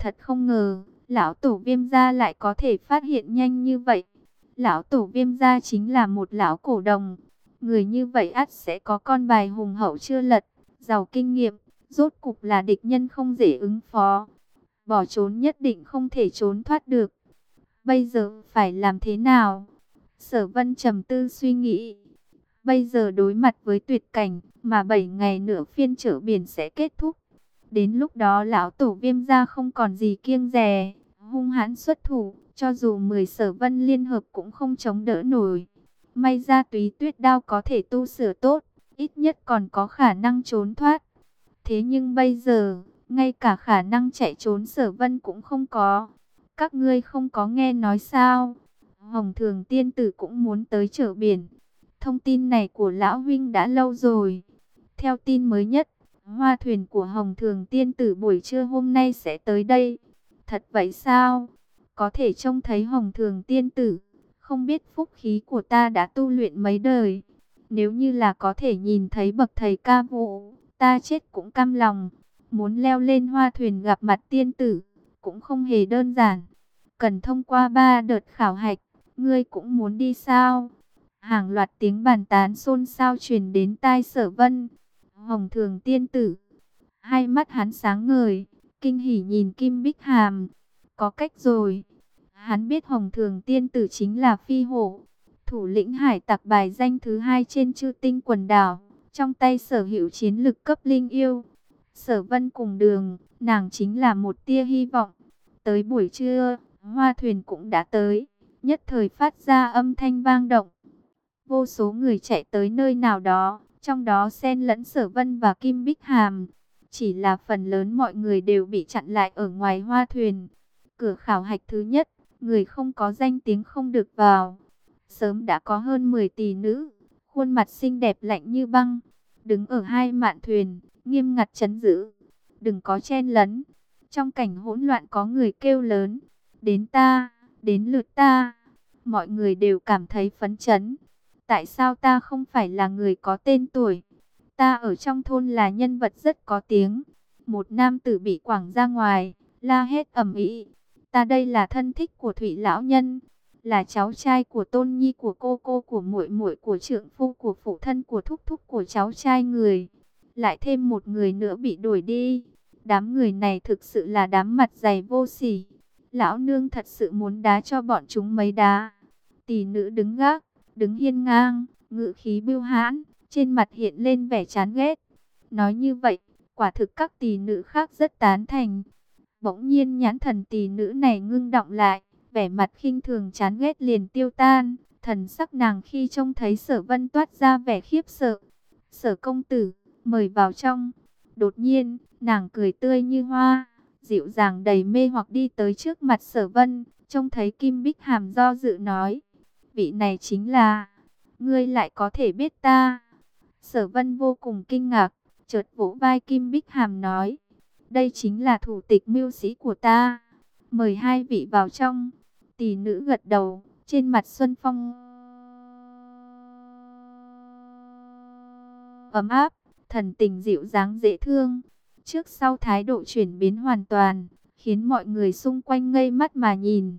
Thật không ngờ, lão tổ viêm gia lại có thể phát hiện nhanh như vậy. Lão tổ viêm gia chính là một lão cổ đồng. Người như vậy ắt sẽ có con bài hùng hậu chưa lật, giàu kinh nghiệm, rốt cục là địch nhân không dễ ứng phó. Bỏ trốn nhất định không thể trốn thoát được. Bây giờ phải làm thế nào? Sở vân trầm tư suy nghĩ. Bây giờ đối mặt với tuyệt cảnh, mà 7 ngày nữa phiên trở biển sẽ kết thúc. Đến lúc đó lão tổ viêm gia không còn gì kiêng dè, hung hãn xuất thủ, cho dù 10 sở vân liên hợp cũng không chống đỡ nổi. May ra túy tuyết đao có thể tu sửa tốt, ít nhất còn có khả năng trốn thoát. Thế nhưng bây giờ, ngay cả khả năng chạy trốn sở vân cũng không có. Các ngươi không có nghe nói sao? Hồng Thường Tiên Tử cũng muốn tới trở biển. Thông tin này của Lão Huynh đã lâu rồi. Theo tin mới nhất, hoa thuyền của Hồng Thường Tiên Tử buổi trưa hôm nay sẽ tới đây. Thật vậy sao? Có thể trông thấy Hồng Thường Tiên Tử. Không biết phúc khí của ta đã tu luyện mấy đời. Nếu như là có thể nhìn thấy bậc thầy ca vụ, ta chết cũng cam lòng. Muốn leo lên hoa thuyền gặp mặt tiên tử, cũng không hề đơn giản. Cần thông qua ba đợt khảo hạch, ngươi cũng muốn đi sao? Hàng loạt tiếng bàn tán xôn xao truyền đến tai sở vân. Hồng thường tiên tử. Hai mắt hắn sáng ngời, kinh hỉ nhìn Kim Bích Hàm. Có cách rồi. Hắn biết Hồng thường tiên tử chính là phi hổ. Thủ lĩnh hải tặc bài danh thứ hai trên chư tinh quần đảo. Trong tay sở hữu chiến lực cấp linh yêu. Sở vân cùng đường, nàng chính là một tia hy vọng. Tới buổi trưa, hoa thuyền cũng đã tới. Nhất thời phát ra âm thanh vang động. Vô số người chạy tới nơi nào đó, trong đó xen lẫn sở vân và kim bích hàm. Chỉ là phần lớn mọi người đều bị chặn lại ở ngoài hoa thuyền. Cửa khảo hạch thứ nhất, người không có danh tiếng không được vào. Sớm đã có hơn 10 tỷ nữ, khuôn mặt xinh đẹp lạnh như băng, đứng ở hai mạn thuyền, nghiêm ngặt chấn giữ. Đừng có chen lấn. Trong cảnh hỗn loạn có người kêu lớn, đến ta, đến lượt ta. Mọi người đều cảm thấy phấn chấn. Tại sao ta không phải là người có tên tuổi? Ta ở trong thôn là nhân vật rất có tiếng. Một nam tử bị quảng ra ngoài, la hét ầm ĩ. Ta đây là thân thích của Thủy lão nhân, là cháu trai của Tôn Nhi của cô cô của muội muội của trưởng phu của phụ thân của thúc thúc của cháu trai người. Lại thêm một người nữa bị đuổi đi. Đám người này thực sự là đám mặt dày vô sỉ. Lão nương thật sự muốn đá cho bọn chúng mấy đá. Tỷ nữ đứng gác, đứng hiên ngang, ngự khí bưu hãn, trên mặt hiện lên vẻ chán ghét. Nói như vậy, quả thực các tỷ nữ khác rất tán thành. Bỗng nhiên nhãn thần tỷ nữ này ngưng động lại, vẻ mặt khinh thường chán ghét liền tiêu tan. Thần sắc nàng khi trông thấy sở vân toát ra vẻ khiếp sợ. Sở công tử, mời vào trong. Đột nhiên, nàng cười tươi như hoa, dịu dàng đầy mê hoặc đi tới trước mặt sở vân, trông thấy Kim Bích Hàm do dự nói. Vị này chính là, ngươi lại có thể biết ta. Sở vân vô cùng kinh ngạc, chợt vỗ vai Kim Bích Hàm nói. Đây chính là thủ tịch mưu sĩ của ta. Mời hai vị vào trong. Tỷ nữ gật đầu, trên mặt Xuân Phong ấm áp thần tình dịu dáng dễ thương. Trước sau thái độ chuyển biến hoàn toàn, khiến mọi người xung quanh ngây mắt mà nhìn.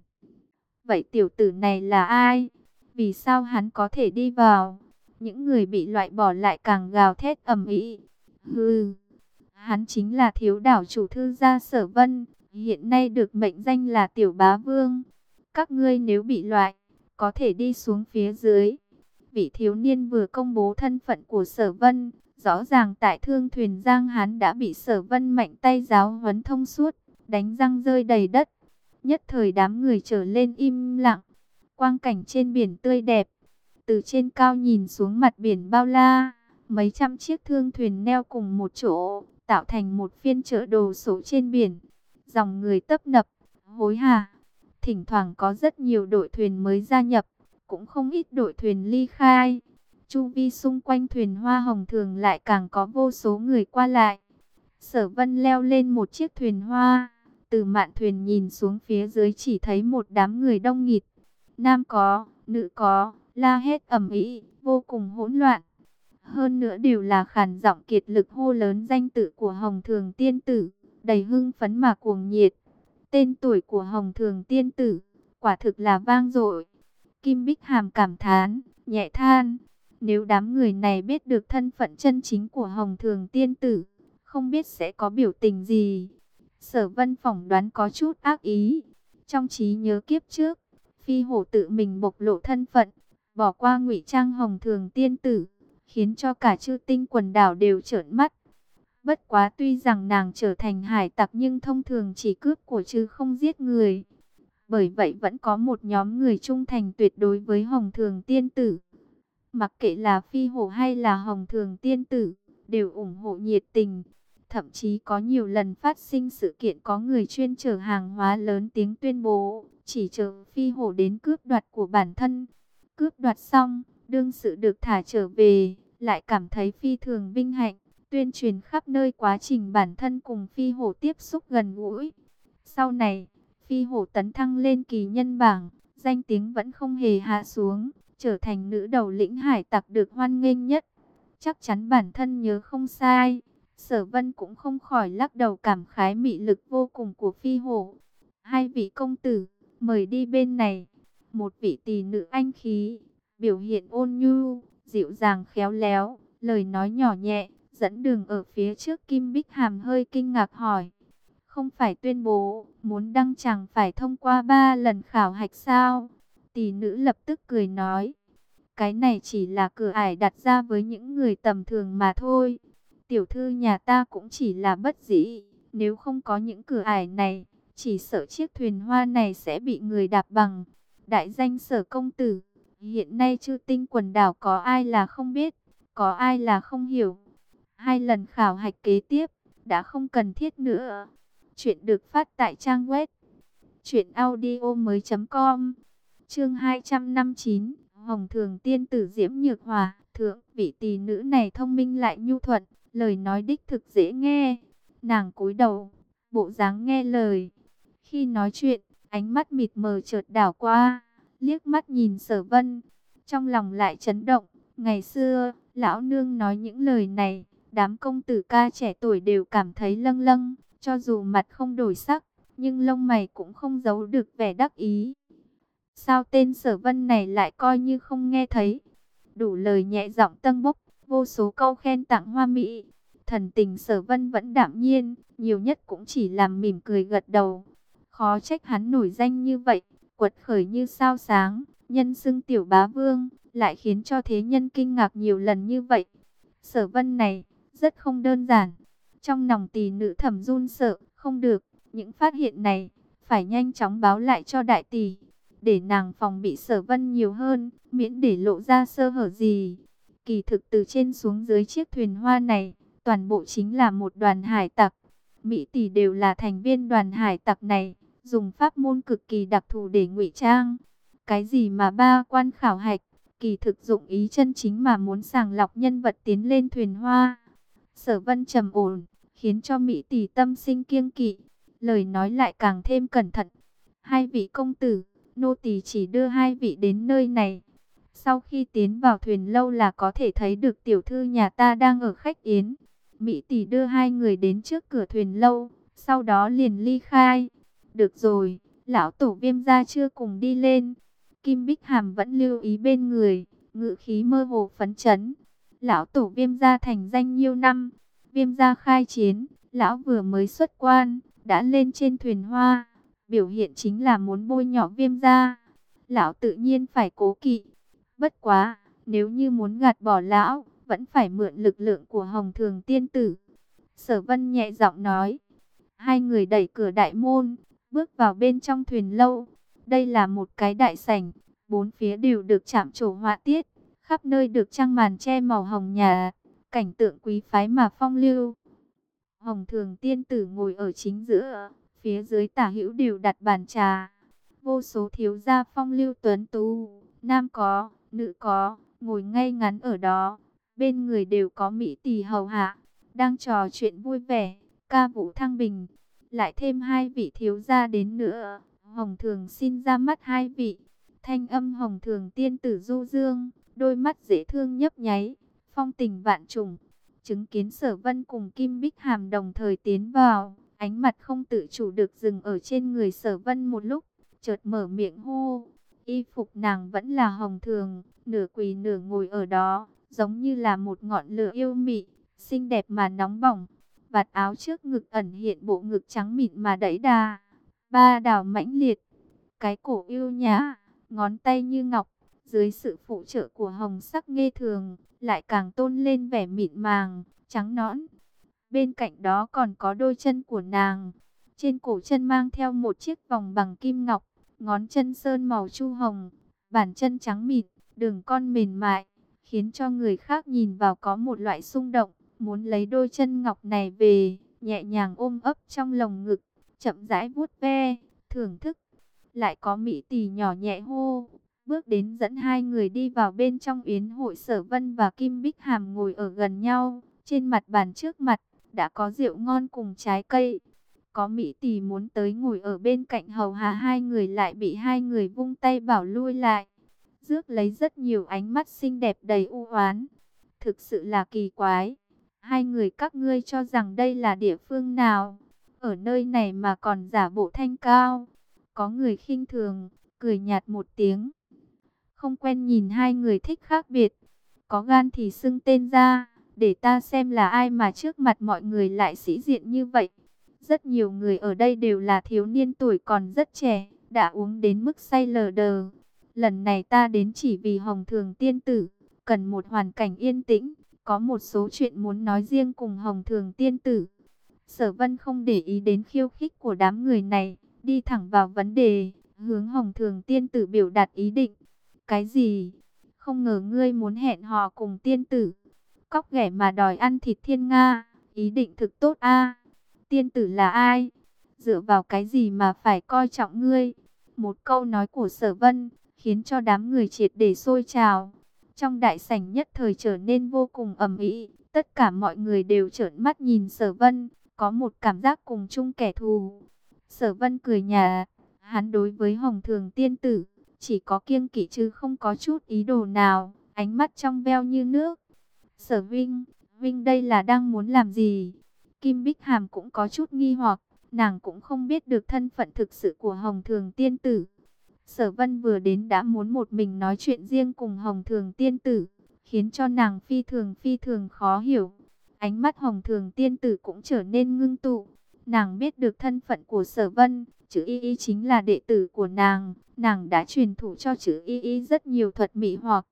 Vậy tiểu tử này là ai? Vì sao hắn có thể đi vào? Những người bị loại bỏ lại càng gào thét ầm ĩ. Hừ, hắn chính là thiếu đảo chủ thư gia sở vân, hiện nay được mệnh danh là tiểu bá vương. Các ngươi nếu bị loại, có thể đi xuống phía dưới. Vị thiếu niên vừa công bố thân phận của sở vân, Rõ ràng tại thương thuyền Giang hắn đã bị sở vân mạnh tay giáo huấn thông suốt, đánh răng rơi đầy đất. Nhất thời đám người trở lên im lặng, quang cảnh trên biển tươi đẹp. Từ trên cao nhìn xuống mặt biển bao la, mấy trăm chiếc thương thuyền neo cùng một chỗ, tạo thành một phiên chợ đồ sổ trên biển. Dòng người tấp nập, hối hả. Thỉnh thoảng có rất nhiều đội thuyền mới gia nhập, cũng không ít đội thuyền ly khai. Chu vi xung quanh thuyền hoa hồng thường lại càng có vô số người qua lại. Sở vân leo lên một chiếc thuyền hoa. Từ mạn thuyền nhìn xuống phía dưới chỉ thấy một đám người đông nghịt. Nam có, nữ có, la hét ầm ĩ, vô cùng hỗn loạn. Hơn nữa đều là khàn giọng kiệt lực hô lớn danh tự của Hồng Thường Tiên Tử, đầy hưng phấn mà cuồng nhiệt. tên tuổi của Hồng Thường Tiên Tử, quả thực là vang dội. Kim Bích Hàm cảm thán, nhẹ than, nếu đám người này biết được thân phận chân chính của Hồng Thường Tiên Tử, không biết sẽ có biểu tình gì. Sở Vân phỏng đoán có chút ác ý. Trong trí nhớ kiếp trước, Phi Hổ tự mình bộc lộ thân phận, bỏ qua ngụy trang Hồng Thường Tiên Tử, khiến cho cả chư tinh quần đảo đều trợn mắt. Bất quá tuy rằng nàng trở thành hải tặc nhưng thông thường chỉ cướp của chứ không giết người. Bởi vậy vẫn có một nhóm người trung thành tuyệt đối với Hồng Thường Tiên Tử. Mặc kệ là Phi Hổ hay là Hồng Thường Tiên Tử, đều ủng hộ nhiệt tình. Thậm chí có nhiều lần phát sinh sự kiện có người chuyên chở hàng hóa lớn tiếng tuyên bố, chỉ chờ Phi Hổ đến cướp đoạt của bản thân. Cướp đoạt xong, đương sự được thả trở về, lại cảm thấy phi thường vinh hạnh, tuyên truyền khắp nơi quá trình bản thân cùng Phi Hổ tiếp xúc gần gũi. Sau này, Phi Hổ tấn thăng lên kỳ nhân bảng, danh tiếng vẫn không hề hạ xuống, trở thành nữ đầu lĩnh hải tặc được hoan nghênh nhất. Chắc chắn bản thân nhớ không sai, Sở Vân cũng không khỏi lắc đầu cảm khái mị lực vô cùng của Phi Hổ. Hai vị công tử, mời đi bên này. Một vị tỷ nữ anh khí, biểu hiện ôn nhu, dịu dàng khéo léo, lời nói nhỏ nhẹ, dẫn đường ở phía trước Kim Bích Hàm hơi kinh ngạc hỏi. Không phải tuyên bố, muốn đăng chẳng phải thông qua ba lần khảo hạch sao? Tỷ nữ lập tức cười nói. Cái này chỉ là cửa ải đặt ra với những người tầm thường mà thôi. Tiểu thư nhà ta cũng chỉ là bất dĩ. Nếu không có những cửa ải này, chỉ sợ chiếc thuyền hoa này sẽ bị người đạp bằng. Đại danh sở công tử, hiện nay chư tinh quần đảo có ai là không biết, có ai là không hiểu. Hai lần khảo hạch kế tiếp, đã không cần thiết nữa. Chuyện được phát tại trang web truyệnaudiomoi.com. Chương 259, Hồng Thường tiên tử Diễm Nhược Hòa, thượng, vị tỷ nữ này thông minh lại nhu thuận, lời nói đích thực dễ nghe. Nàng cúi đầu, bộ dáng nghe lời. Khi nói chuyện, ánh mắt mịt mờ chợt đảo qua, liếc mắt nhìn Sở Vân, trong lòng lại chấn động, ngày xưa, lão nương nói những lời này, đám công tử ca trẻ tuổi đều cảm thấy lâng lâng, cho dù mặt không đổi sắc, nhưng lông mày cũng không giấu được vẻ đắc ý. Sao tên sở vân này lại coi như không nghe thấy? Đủ lời nhẹ giọng tân bốc, vô số câu khen tặng hoa mỹ. Thần tình sở vân vẫn đảm nhiên, nhiều nhất cũng chỉ làm mỉm cười gật đầu. Khó trách hắn nổi danh như vậy, quật khởi như sao sáng, nhân xưng tiểu bá vương, lại khiến cho thế nhân kinh ngạc nhiều lần như vậy. Sở vân này, rất không đơn giản. Trong lòng tỷ nữ thẩm run sợ, không được, những phát hiện này, phải nhanh chóng báo lại cho đại tỷ, để nàng phòng bị sở vân nhiều hơn, miễn để lộ ra sơ hở gì. Kỳ thực từ trên xuống dưới chiếc thuyền hoa này, toàn bộ chính là một đoàn hải tặc. Mỹ tỷ đều là thành viên đoàn hải tặc này, dùng pháp môn cực kỳ đặc thù để ngụy trang. Cái gì mà ba quan khảo hạch, kỳ thực dụng ý chân chính mà muốn sàng lọc nhân vật tiến lên thuyền hoa. Sở vân trầm ổn, khiến cho Mỹ tỷ tâm sinh kiêng kỵ, lời nói lại càng thêm cẩn thận. Hai vị công tử, nô tỳ chỉ đưa hai vị đến nơi này. Sau khi tiến vào thuyền lâu là có thể thấy được tiểu thư nhà ta đang ở khách yến. Mỹ tỷ đưa hai người đến trước cửa thuyền lâu, sau đó liền ly khai. Được rồi, lão tổ viêm gia chưa cùng đi lên. Kim Bích Hàm vẫn lưu ý bên người, ngự khí mơ hồ phấn chấn. Lão tổ viêm gia thành danh nhiêu năm, viêm gia khai chiến, lão vừa mới xuất quan, đã lên trên thuyền hoa biểu hiện chính là muốn bôi nhỏ viêm gia. Lão tự nhiên phải cố kỵ. Bất quá, nếu như muốn gạt bỏ lão, vẫn phải mượn lực lượng của Hồng Thường Tiên Tử. Sở Vân nhẹ giọng nói. Hai người đẩy cửa đại môn, bước vào bên trong thuyền lâu. Đây là một cái đại sảnh, bốn phía đều được chạm trổ họa tiết, khắp nơi được trang màn che màu hồng nhà, cảnh tượng quý phái mà phong lưu. Hồng Thường Tiên Tử ngồi ở chính giữa, Phía dưới tả hữu đều đặt bàn trà. Vô số thiếu gia phong lưu tuấn tú, nam có, nữ có, ngồi ngay ngắn ở đó. Bên người đều có mỹ tỳ hầu hạ, đang trò chuyện vui vẻ, ca vũ thăng bình. Lại thêm hai vị thiếu gia đến nữa. Hồng thường xin ra mắt hai vị. Thanh âm hồng thường tiên tử du dương, đôi mắt dễ thương nhấp nháy, phong tình vạn trùng. Chứng kiến sở vân cùng Kim Bích Hàm đồng thời tiến vào, ánh mặt không tự chủ được dừng ở trên người sở vân một lúc, chợt mở miệng hô. Y phục nàng vẫn là hồng thường, nửa quỳ nửa ngồi ở đó, giống như là một ngọn lửa yêu mị, xinh đẹp mà nóng bỏng. Vạt áo trước ngực ẩn hiện bộ ngực trắng mịn mà đẩy đà, ba đào mãnh liệt, cái cổ yêu nhã, ngón tay như ngọc, dưới sự phụ trợ của hồng sắc nghe thường, lại càng tôn lên vẻ mịn màng, trắng nõn. Bên cạnh đó còn có đôi chân của nàng, trên cổ chân mang theo một chiếc vòng bằng kim ngọc, ngón chân sơn màu chu hồng, bàn chân trắng mịn, đường con mềm mại, khiến cho người khác nhìn vào có một loại xung động, muốn lấy đôi chân ngọc này về, nhẹ nhàng ôm ấp trong lồng ngực, chậm rãi vuốt ve, thưởng thức. Lại có mỹ tỷ nhỏ nhẹ hô, bước đến dẫn hai người đi vào bên trong yến hội sở vân và Kim Bích Hàm ngồi ở gần nhau, trên mặt bàn trước mặt, đã có rượu ngon cùng trái cây. Có Mỹ tỷ muốn tới ngồi ở bên cạnh hầu hà hai người lại bị hai người vung tay bảo lui lại. Rước lấy rất nhiều ánh mắt xinh đẹp đầy u oán. Thực sự là kỳ quái. Hai người các ngươi cho rằng đây là địa phương nào? Ở nơi này mà còn giả bộ thanh cao. Có người khinh thường, cười nhạt một tiếng. Không quen nhìn hai người thích khác biệt. Có gan thì xưng tên ra, để ta xem là ai mà trước mặt mọi người lại sĩ diện như vậy. Rất nhiều người ở đây đều là thiếu niên tuổi còn rất trẻ, đã uống đến mức say lờ đờ. Lần này ta đến chỉ vì Hồng Thường Tiên Tử, cần một hoàn cảnh yên tĩnh, có một số chuyện muốn nói riêng cùng Hồng Thường Tiên Tử. Sở Vân không để ý đến khiêu khích của đám người này, đi thẳng vào vấn đề, hướng Hồng Thường Tiên Tử biểu đạt ý định. Cái gì? Không ngờ ngươi muốn hẹn hò cùng tiên tử. Cóc ghẻ mà đòi ăn thịt thiên Nga, ý định thực tốt a Tiên tử là ai? Dựa vào cái gì mà phải coi trọng ngươi? Một câu nói của sở vân, khiến cho đám người triệt để sôi trào. Trong đại sảnh nhất thời trở nên vô cùng ầm ĩ, tất cả mọi người đều trợn mắt nhìn sở vân, có một cảm giác cùng chung kẻ thù. Sở vân cười nhà, hắn đối với hồng thường tiên tử, chỉ có kiêng kỵ chứ không có chút ý đồ nào, ánh mắt trong veo như nước. Sở Vinh, Vinh đây là đang muốn làm gì? Kim Bích Hàm cũng có chút nghi hoặc, nàng cũng không biết được thân phận thực sự của Hồng Thường Tiên Tử. Sở Vân vừa đến đã muốn một mình nói chuyện riêng cùng Hồng Thường Tiên Tử, khiến cho nàng phi thường phi thường khó hiểu. Ánh mắt Hồng Thường Tiên Tử cũng trở nên ngưng tụ. Nàng biết được thân phận của Sở Vân, chữ y y chính là đệ tử của nàng, nàng đã truyền thụ cho chữ y y rất nhiều thuật mỹ hoặc.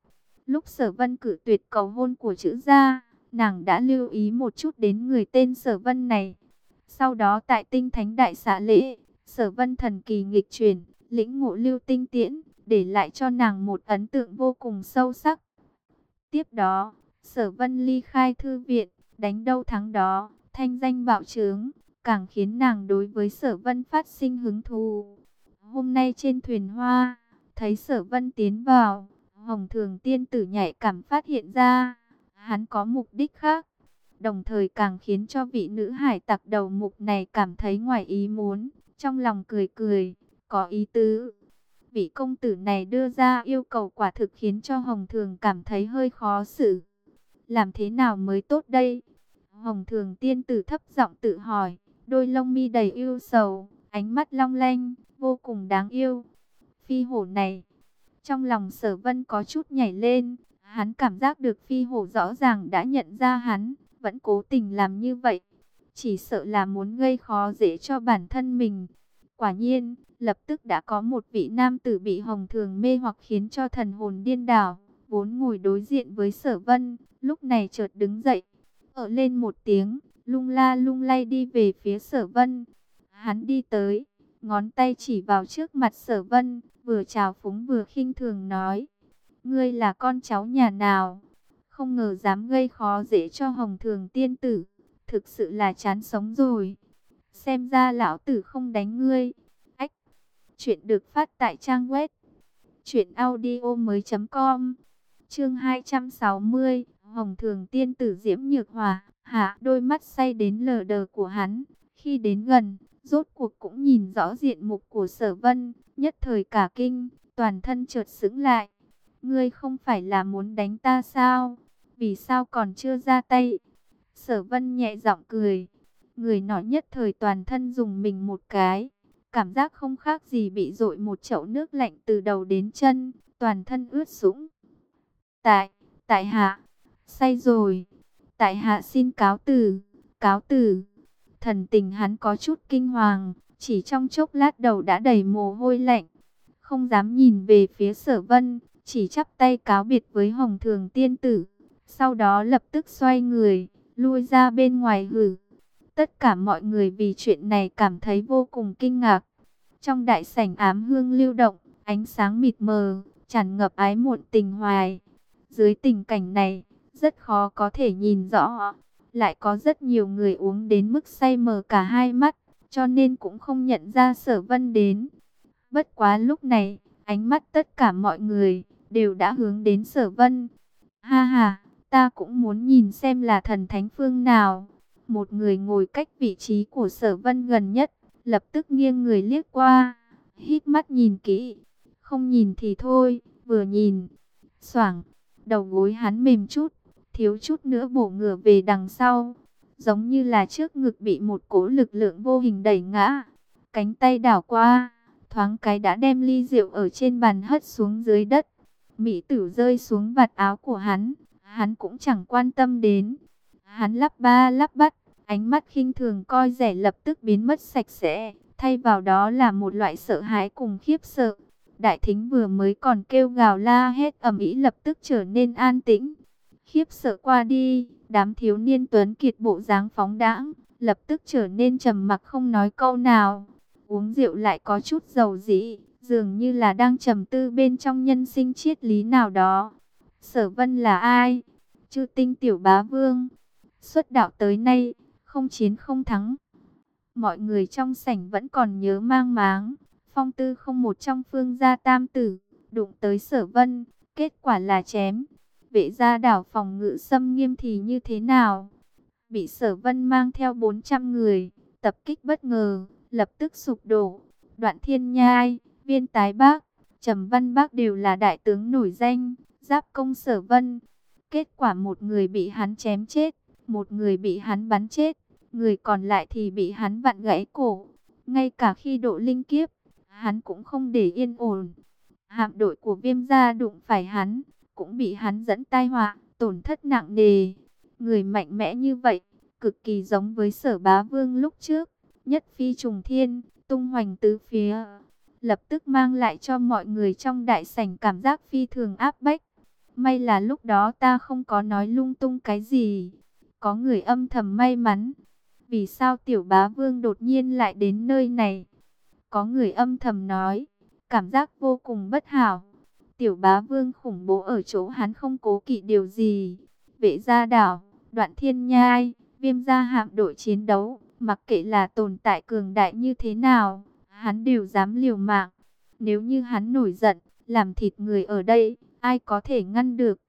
Lúc sở vân cử tuyệt cầu hôn của chữ gia, nàng đã lưu ý một chút đến người tên sở vân này. Sau đó tại tinh thánh đại xã lễ, sở vân thần kỳ nghịch chuyển, lĩnh ngộ lưu tinh tiễn, để lại cho nàng một ấn tượng vô cùng sâu sắc. Tiếp đó, sở vân ly khai thư viện, đánh đâu thắng đó, thanh danh bạo trướng, càng khiến nàng đối với sở vân phát sinh hứng thú. Hôm nay trên thuyền hoa, thấy sở vân tiến vào, hồng thường tiên tử nhạy cảm phát hiện ra, hắn có mục đích khác. Đồng thời càng khiến cho vị nữ hải tặc đầu mục này cảm thấy ngoài ý muốn, trong lòng cười cười, có ý tứ. Vị công tử này đưa ra yêu cầu quả thực khiến cho Hồng Thường cảm thấy hơi khó xử. Làm thế nào mới tốt đây? Hồng Thường tiên tử thấp giọng tự hỏi đôi lông mi đầy yêu sầu, ánh mắt long lanh, vô cùng đáng yêu. Phi hổ này, trong lòng sở vân có chút nhảy lên, hắn cảm giác được phi hổ rõ ràng đã nhận ra hắn, vẫn cố tình làm như vậy. Chỉ sợ là muốn gây khó dễ cho bản thân mình. Quả nhiên, lập tức đã có một vị nam tử bị hồng thường mê hoặc khiến cho thần hồn điên đảo, vốn ngồi đối diện với sở vân, lúc này chợt đứng dậy, ở lên một tiếng, lung la lung lay đi về phía sở vân. Hắn đi tới, ngón tay chỉ vào trước mặt sở vân, vừa chào phúng vừa khinh thường nói. Ngươi là con cháu nhà nào? Không ngờ dám gây khó dễ cho hồng thường tiên tử, thực sự là chán sống rồi. Xem ra lão tử không đánh ngươi. Ách, chuyện được phát tại trang web. Chuyện audio mới.com Chương 260 Hồng thường tiên tử diễm nhược hòa hạ đôi mắt say đến lờ đờ của hắn. Khi đến gần, rốt cuộc cũng nhìn rõ diện mục của sở vân, nhất thời cả kinh, toàn thân chợt sững lại. Ngươi không phải là muốn đánh ta sao? Vì sao còn chưa ra tay? Sở vân nhẹ giọng cười. Người nọ nhất thời toàn thân dùng mình một cái. Cảm giác không khác gì bị dội một chậu nước lạnh từ đầu đến chân, toàn thân ướt sũng. Tại, tại hạ, say rồi. Tại hạ xin cáo từ, cáo từ. Thần tình hắn có chút kinh hoàng, chỉ trong chốc lát đầu đã đầy mồ hôi lạnh. Không dám nhìn về phía sở vân, chỉ chắp tay cáo biệt với hồng thường tiên tử. Sau đó lập tức xoay người, lui ra bên ngoài hử. Tất cả mọi người vì chuyện này cảm thấy vô cùng kinh ngạc. Trong đại sảnh ám hương lưu động, ánh sáng mịt mờ, tràn ngập ái muộn tình hoài. Dưới tình cảnh này, rất khó có thể nhìn rõ. Lại có rất nhiều người uống đến mức say mờ cả hai mắt, cho nên cũng không nhận ra sở vân đến. Bất quá lúc này, ánh mắt tất cả mọi người đều đã hướng đến sở vân. Ha ha, ta cũng muốn nhìn xem là thần thánh phương nào. Một người ngồi cách vị trí của sở vân gần nhất, lập tức nghiêng người liếc qua, hít mắt nhìn kỹ. Không nhìn thì thôi, vừa nhìn, soảng, đầu gối hắn mềm chút, thiếu chút nữa bổ ngửa về đằng sau. Giống như là trước ngực bị một cỗ lực lượng vô hình đẩy ngã. Cánh tay đảo qua, thoáng cái đã đem ly rượu ở trên bàn hất xuống dưới đất. Mỹ tử rơi xuống vạt áo của hắn, hắn cũng chẳng quan tâm đến. Hắn lắp ba lắp bắt, ánh mắt khinh thường coi rẻ lập tức biến mất sạch sẽ, thay vào đó là một loại sợ hãi cùng khiếp sợ. Đại thính vừa mới còn kêu gào la hết ầm ĩ lập tức trở nên an tĩnh. Khiếp sợ qua đi, đám thiếu niên tuấn kiệt bộ dáng phóng đãng, lập tức trở nên trầm mặc không nói câu nào. Uống rượu lại có chút dầu dĩ, dường như là đang trầm tư bên trong nhân sinh triết lý nào đó. Sở Vân là ai? Chư tinh tiểu bá vương. Xuất đạo tới nay, không chiến không thắng. Mọi người trong sảnh vẫn còn nhớ mang máng. Phong tư không một trong phương gia tam tử, đụng tới sở vân, kết quả là chém. Vệ gia đảo phòng ngự xâm nghiêm thì như thế nào? Bị sở vân mang theo 400 người, tập kích bất ngờ, lập tức sụp đổ. Đoạn thiên nhai, viên tái bác, trầm văn bác đều là đại tướng nổi danh, giáp công sở vân. Kết quả một người bị hắn chém chết, một người bị hắn bắn chết, người còn lại thì bị hắn vặn gãy cổ. Ngay cả khi độ linh kiếp, hắn cũng không để yên ổn. Hạm đội của viêm gia đụng phải hắn, cũng bị hắn dẫn tai họa, tổn thất nặng nề. Người mạnh mẽ như vậy, cực kỳ giống với sở bá vương lúc trước, nhất phi trùng thiên, tung hoành tứ phía. Lập tức mang lại cho mọi người trong đại sảnh cảm giác phi thường áp bách. May là lúc đó ta không có nói lung tung cái gì. Có người âm thầm may mắn. Vì sao tiểu bá vương đột nhiên lại đến nơi này? Có người âm thầm nói. Cảm giác vô cùng bất hảo. Tiểu bá vương khủng bố ở chỗ hắn không cố kỵ điều gì. Vệ gia đảo, đoạn thiên nhai, viêm gia hạm đội chiến đấu. Mặc kệ là tồn tại cường đại như thế nào, hắn đều dám liều mạng. Nếu như hắn nổi giận, làm thịt người ở đây, ai có thể ngăn được?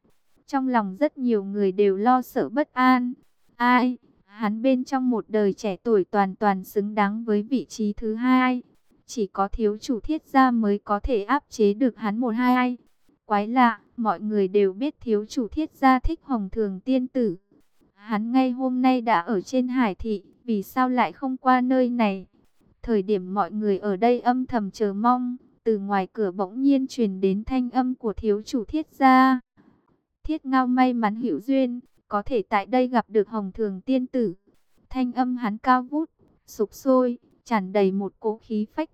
Trong lòng rất nhiều người đều lo sợ bất an. Ai? Hắn bên trong một đời trẻ tuổi toàn toàn xứng đáng với vị trí thứ hai. Chỉ có thiếu chủ thiết gia mới có thể áp chế được hắn một hai ai. Quái lạ, mọi người đều biết thiếu chủ thiết gia thích hồng thường tiên tử. Hắn ngay hôm nay đã ở trên hải thị, vì sao lại không qua nơi này? Thời điểm mọi người ở đây âm thầm chờ mong, từ ngoài cửa bỗng nhiên truyền đến thanh âm của thiếu chủ thiết gia. Thiết ngao may mắn hữu duyên, có thể tại đây gặp được hồng thường tiên tử. Thanh âm hắn cao vút, sục sôi, tràn đầy một cỗ khí phách.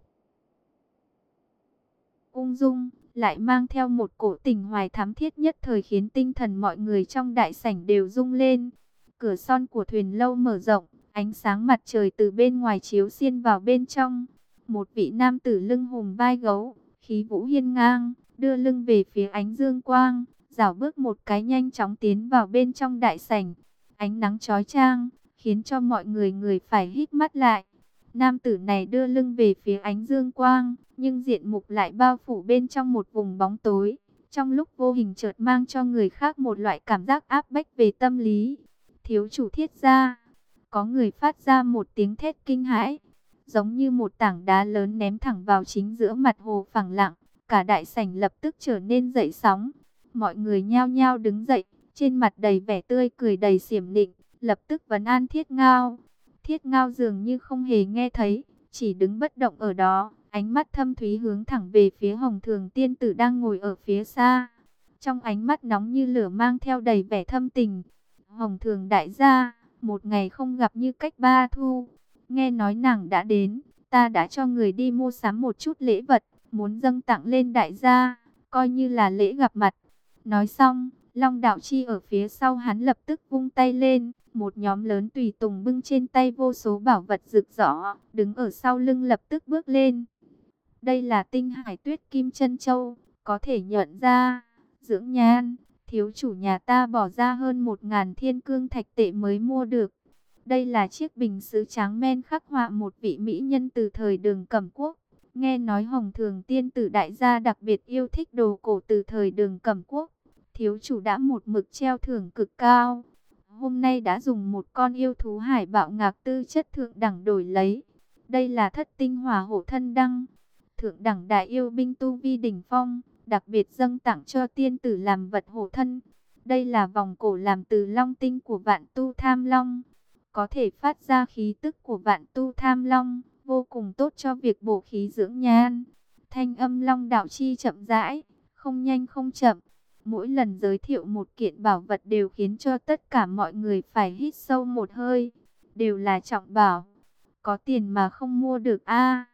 Ung dung, lại mang theo một cổ tình hoài thám thiết nhất thời khiến tinh thần mọi người trong đại sảnh đều rung lên. Cửa son của thuyền lâu mở rộng, ánh sáng mặt trời từ bên ngoài chiếu xiên vào bên trong. Một vị nam tử lưng hùng vai gấu, khí vũ hiên ngang, đưa lưng về phía ánh dương quang, dảo bước một cái nhanh chóng tiến vào bên trong đại sảnh. Ánh nắng chói chang, khiến cho mọi người người phải hít mắt lại. Nam tử này đưa lưng về phía ánh dương quang, nhưng diện mục lại bao phủ bên trong một vùng bóng tối. Trong lúc vô hình chợt mang cho người khác một loại cảm giác áp bách về tâm lý. Thiếu chủ thiết gia, có người phát ra một tiếng thét kinh hãi, giống như một tảng đá lớn ném thẳng vào chính giữa mặt hồ phẳng lặng. Cả đại sảnh lập tức trở nên dậy sóng. Mọi người nhao nhao đứng dậy, trên mặt đầy vẻ tươi cười đầy xiểm nịnh, lập tức vấn an thiết ngao. Thiết ngao dường như không hề nghe thấy, chỉ đứng bất động ở đó, ánh mắt thâm thúy hướng thẳng về phía hồng thường tiên tử đang ngồi ở phía xa. Trong ánh mắt nóng như lửa mang theo đầy vẻ thâm tình. Hồng thường đại gia, một ngày không gặp như cách ba thu. Nghe nói nàng đã đến, ta đã cho người đi mua sắm một chút lễ vật, muốn dâng tặng lên đại gia, coi như là lễ gặp mặt. Nói xong, Long Đạo Chi ở phía sau hắn lập tức vung tay lên, một nhóm lớn tùy tùng bưng trên tay vô số bảo vật rực rỡ, đứng ở sau lưng lập tức bước lên. Đây là tinh hải tuyết kim chân châu, có thể nhận ra, dưỡng nhan, thiếu chủ nhà ta bỏ ra hơn một ngàn thiên cương thạch tệ mới mua được. Đây là chiếc bình sứ trắng men khắc họa một vị mỹ nhân từ thời đường cẩm quốc. Nghe nói Hồng Thường Tiên tử đại gia đặc biệt yêu thích đồ cổ từ thời đường cẩm quốc. Thiếu chủ đã một mực treo thưởng cực cao. Hôm nay đã dùng một con yêu thú hải bạo ngạc tư chất thượng đẳng đổi lấy. Đây là thất tinh hỏa hộ thân đăng. Thượng đẳng đại yêu binh tu vi đỉnh phong. Đặc biệt dâng tặng cho tiên tử làm vật hộ thân. Đây là vòng cổ làm từ long tinh của vạn tu tham long. Có thể phát ra khí tức của vạn tu tham long vô cùng tốt cho việc bổ khí dưỡng nhan. Thanh âm long đạo chi chậm rãi, không nhanh không chậm. Mỗi lần giới thiệu một kiện bảo vật đều khiến cho tất cả mọi người phải hít sâu một hơi. Đều là trọng bảo. Có tiền mà không mua được a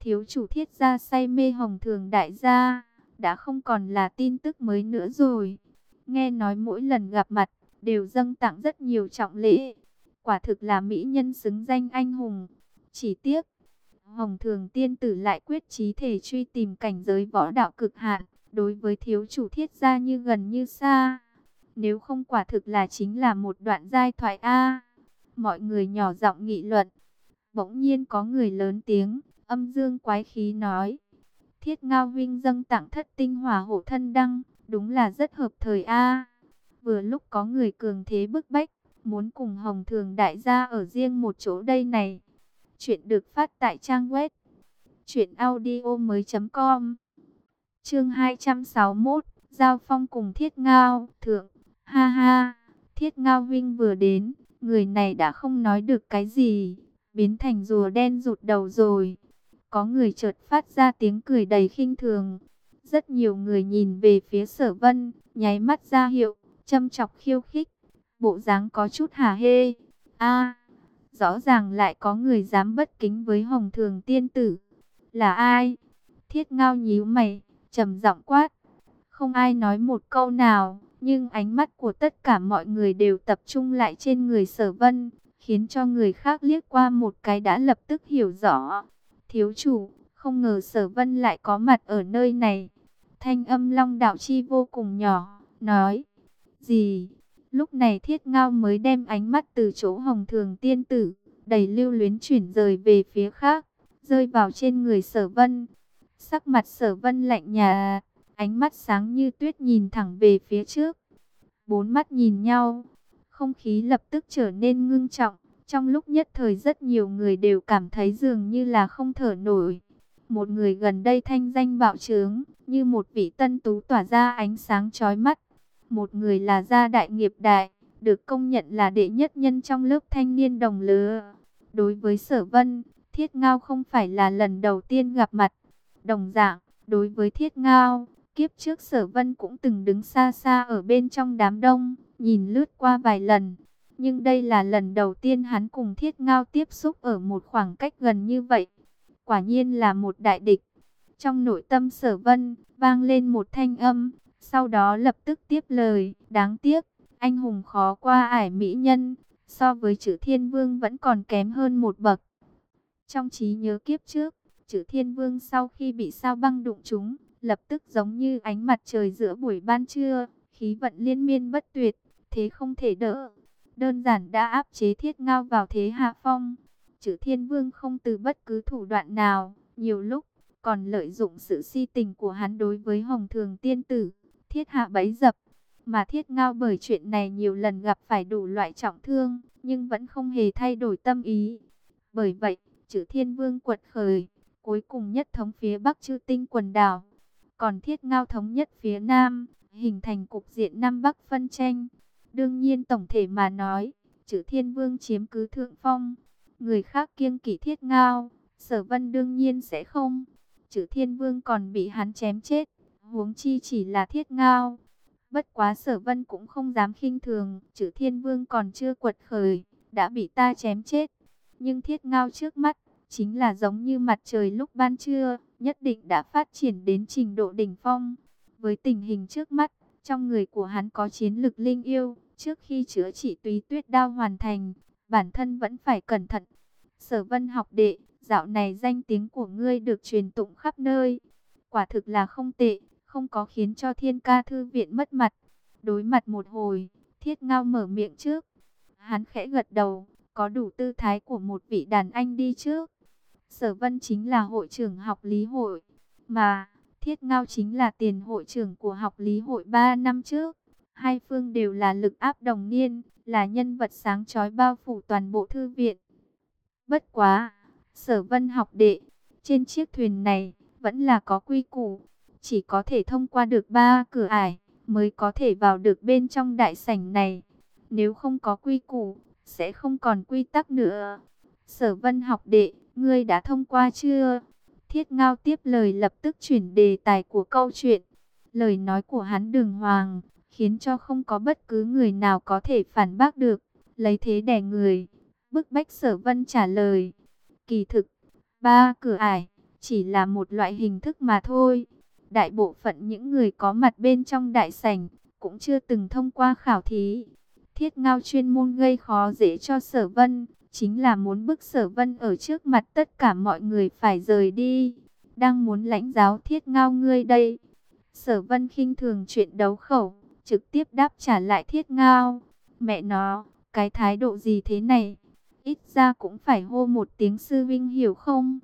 Thiếu chủ thiết gia say mê hồng thường đại gia. Đã không còn là tin tức mới nữa rồi. Nghe nói mỗi lần gặp mặt, đều dâng tặng rất nhiều trọng lễ. Quả thực là mỹ nhân xứng danh anh hùng. Chỉ tiếc, Hồng Thường Tiên Tử lại quyết chí thể truy tìm cảnh giới võ đạo cực hạn, đối với thiếu chủ thiết gia như gần như xa. Nếu không quả thực là chính là một đoạn giai thoại A. Mọi người nhỏ giọng nghị luận. Bỗng nhiên có người lớn tiếng, âm dương quái khí nói. Thiết Ngao Vinh dâng tặng thất tinh hỏa hộ thân đăng, đúng là rất hợp thời A. Vừa lúc có người cường thế bức bách, muốn cùng Hồng Thường đại gia ở riêng một chỗ đây này. Chuyện được phát tại trang web truyệnaudiomoi.com. Chương 261, giao phong cùng Thiết Ngao, thượng. Ha ha, Thiết Ngao Vinh vừa đến, người này đã không nói được cái gì, biến thành rùa đen rụt đầu rồi. Có người chợt phát ra tiếng cười đầy khinh thường. Rất nhiều người nhìn về phía Sở Vân, nháy mắt ra hiệu, châm chọc khiêu khích, bộ dáng có chút hả hê. A Rõ ràng lại có người dám bất kính với Hồng Thường Tiên Tử. Là ai? Thiết ngao nhíu mày, trầm giọng quát. Không ai nói một câu nào, nhưng ánh mắt của tất cả mọi người đều tập trung lại trên người sở vân, khiến cho người khác liếc qua một cái đã lập tức hiểu rõ. Thiếu chủ, không ngờ sở vân lại có mặt ở nơi này. Thanh âm long đạo chi vô cùng nhỏ, nói. Gì? Lúc này thiết ngao mới đem ánh mắt từ chỗ hồng thường tiên tử, đầy lưu luyến chuyển rời về phía khác, rơi vào trên người sở vân. Sắc mặt sở vân lạnh nhà, ánh mắt sáng như tuyết nhìn thẳng về phía trước. Bốn mắt nhìn nhau, không khí lập tức trở nên ngưng trọng. Trong lúc nhất thời rất nhiều người đều cảm thấy dường như là không thở nổi. Một người gần đây thanh danh bạo trướng, như một vị tân tú tỏa ra ánh sáng chói mắt. Một người là gia đại nghiệp đại, được công nhận là đệ nhất nhân trong lớp thanh niên đồng lứa. Đối với sở vân, thiết ngao không phải là lần đầu tiên gặp mặt. Đồng dạng, đối với thiết ngao, kiếp trước sở vân cũng từng đứng xa xa ở bên trong đám đông, nhìn lướt qua vài lần. Nhưng đây là lần đầu tiên hắn cùng thiết ngao tiếp xúc ở một khoảng cách gần như vậy. Quả nhiên là một đại địch. Trong nội tâm sở vân, vang lên một thanh âm, sau đó lập tức tiếp lời, đáng tiếc, anh hùng khó qua ải mỹ nhân, so với chữ thiên vương vẫn còn kém hơn một bậc. Trong trí nhớ kiếp trước, chữ thiên vương sau khi bị sao băng đụng chúng, lập tức giống như ánh mặt trời giữa buổi ban trưa, khí vận liên miên bất tuyệt, thế không thể đỡ. Đơn giản đã áp chế thiết ngao vào thế hạ phong. Chữ thiên vương không từ bất cứ thủ đoạn nào, nhiều lúc còn lợi dụng sự si tình của hắn đối với hồng thường tiên tử, thiết hạ bấy dập. Mà thiết ngao bởi chuyện này nhiều lần gặp phải đủ loại trọng thương, nhưng vẫn không hề thay đổi tâm ý. Bởi vậy, chữ thiên vương quật khởi, cuối cùng nhất thống phía bắc chư tinh quần đảo. Còn thiết ngao thống nhất phía nam, hình thành cục diện Nam Bắc phân tranh. Đương nhiên tổng thể mà nói, chữ thiên vương chiếm cứ thượng phong. Người khác kiêng kỵ thiết ngao, sở vân đương nhiên sẽ không. Chữ thiên vương còn bị hắn chém chết, huống chi chỉ là thiết ngao. Bất quá sở vân cũng không dám khinh thường, chữ thiên vương còn chưa quật khởi, đã bị ta chém chết. Nhưng thiết ngao trước mắt, chính là giống như mặt trời lúc ban trưa, nhất định đã phát triển đến trình độ đỉnh phong. Với tình hình trước mắt, trong người của hắn có chiến lực linh yêu, trước khi chữa trị túy tuyết đao hoàn thành, bản thân vẫn phải cẩn thận. Sở vân học đệ, dạo này danh tiếng của ngươi được truyền tụng khắp nơi. Quả thực là không tệ, không có khiến cho thiên ca thư viện mất mặt. Đối mặt một hồi, thiết ngao mở miệng trước. Hắn khẽ gật đầu, có đủ tư thái của một vị đàn anh đi trước. Sở vân chính là hội trưởng học lý hội, mà thiết ngao chính là tiền hội trưởng của học lý hội 3 năm trước. Hai phương đều là lực áp đồng niên, là nhân vật sáng chói bao phủ toàn bộ thư viện. Bất quá, sở vân học đệ, trên chiếc thuyền này, vẫn là có quy củ, chỉ có thể thông qua được ba cửa ải, mới có thể vào được bên trong đại sảnh này. Nếu không có quy củ, sẽ không còn quy tắc nữa. Sở vân học đệ, ngươi đã thông qua chưa? Thiết ngao tiếp lời lập tức chuyển đề tài của câu chuyện. Lời nói của hắn đường hoàng, khiến cho không có bất cứ người nào có thể phản bác được. Lấy thế đè người, bức bách sở vân trả lời. Kỳ thực, ba cửa ải, chỉ là một loại hình thức mà thôi. Đại bộ phận những người có mặt bên trong đại sảnh, cũng chưa từng thông qua khảo thí. Thiết ngao chuyên môn gây khó dễ cho sở vân, chính là muốn bức sở vân ở trước mặt tất cả mọi người phải rời đi. Đang muốn lãnh giáo thiết ngao ngươi đây. Sở vân khinh thường chuyện đấu khẩu, trực tiếp đáp trả lại thiết ngao. Mẹ nó, cái thái độ gì thế này? Ít ra cũng phải hô một tiếng sư vinh hiểu không?